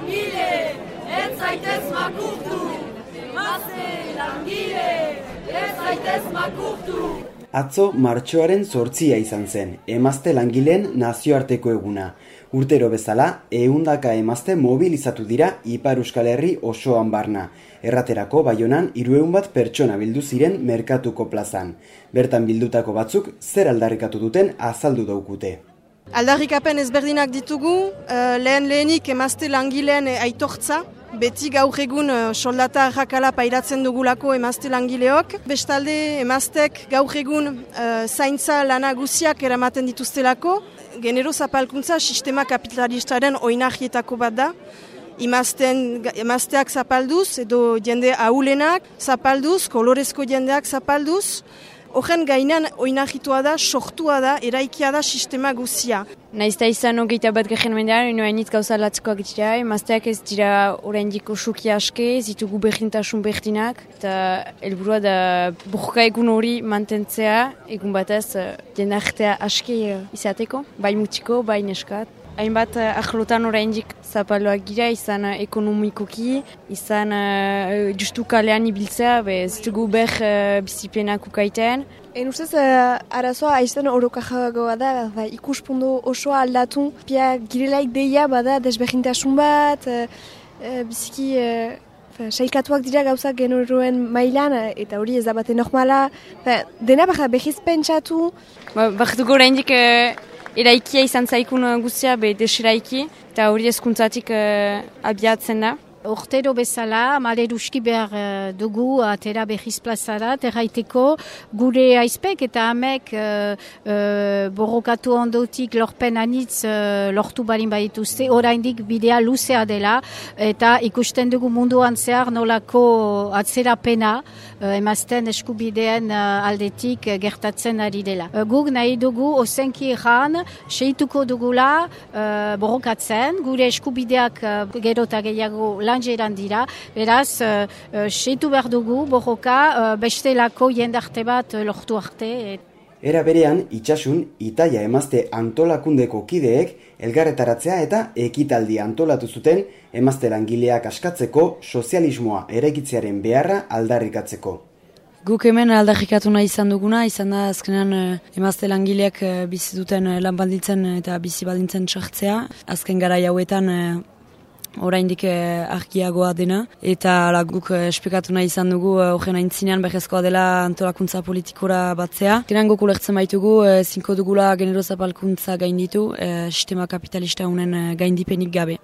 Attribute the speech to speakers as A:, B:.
A: langile, ez zaitez makurtu! Emazte langile, ez zaitez makurtu!
B: Atzo martxoaren zortzia izan zen, emazte langileen nazioarteko eguna. Urtero bezala, ehundaka emazte mobilizatu dira Ipar Euskal Herri osoan barna. Erraterako baionan hiruehun bat pertsona bildu ziren merkatuko plazan. Bertan bildutako batzuk zer aldarrikatu duten azaldu daukute.
C: Aldarrikapen ezberdinak ditugu, uh, lehen lehenik emazte langileen aitortza, Beti gaur egun uh, soldata jakala pairatzen dugulako emazte langileok. Bestalde emaztek gaur egun zaintza lana guziak eramaten dituztelako. Genero zapalkuntza sistema kapitalistaren oinahietako bat da. Imazten, emazteak zapalduz edo jende ahulenak zapalduz, kolorezko jendeak zapalduz. Horren gainan oinahitua da, sortua da, eraikia da sistema guzia.
D: Naizta izan hogeita bat gehen mendean, ino hainit gauza latzkoak dira, emazteak ez dira orain diko suki aske, zitugu behintasun behinak, eta helburua da burka egun hori mantentzea, egun batez, eh, jenartea aske eh, izateko, bai mutiko, bai neskat hainbat uh, ahlotan oraindik zapaloak gira, izan uh, ekonomikoki, izan uh, justu kalean ibiltzea, ez dugu ber uh, bizipenak ukaiten.
E: En ustez, uh, arazoa aizten orokajagoa da, ba, ikuspundu osoa aldatu, pia girelaik deia bada desberintasun bat, uh, biziki... Uh, Sailkatuak dira gauzak genuruen mailan, eta hori ez da bate normala. Dena baxa behiz pentsatu.
D: Ba, Baktuko oraindik eraikia izan zaikun guztia be deseraiki, eta hori ezkuntzatik uh, abiatzen da.
F: Ortero bezala, maleruski behar uh, dugu atera behiz plazara, terraiteko gure aizpek eta amek uh, uh, borrokatu ondotik lorpen anitz uh, lortu balin baituzte, oraindik bidea luzea dela eta ikusten dugu munduan zehar nolako atzerapena uh, emazten eskubideen aldetik gertatzen ari dela. Guk nahi dugu ozenki egan, seituko dugula uh, borrokatzen, gure eskubideak uh, gero eta gehiago lanjeran dira, beraz, uh, uh, seitu behar dugu, borroka, uh, bestelako jendarte bat uh, lortu arte.
B: Era berean, itxasun, itaia emazte antolakundeko kideek, elgarretaratzea eta ekitaldi antolatu zuten emazte langileak askatzeko sozialismoa erekitzearen beharra aldarrikatzeko.
G: Guk hemen aldarrikatu nahi izan duguna, izan da azkenean emazte langileak bizi duten lan balditzen eta bizi baldintzen txartzea. Azken gara jauetan oraindik eh, argiagoa dena eta la, guk eh, espekatu nahi izan dugu eh, horren eh, aintzinean behezkoa dela antolakuntza politikora batzea. Geran guk ulertzen baitugu, eh, zinko dugula genero zapalkuntza gainditu, eh, sistema kapitalista honen eh, gaindipenik gabe.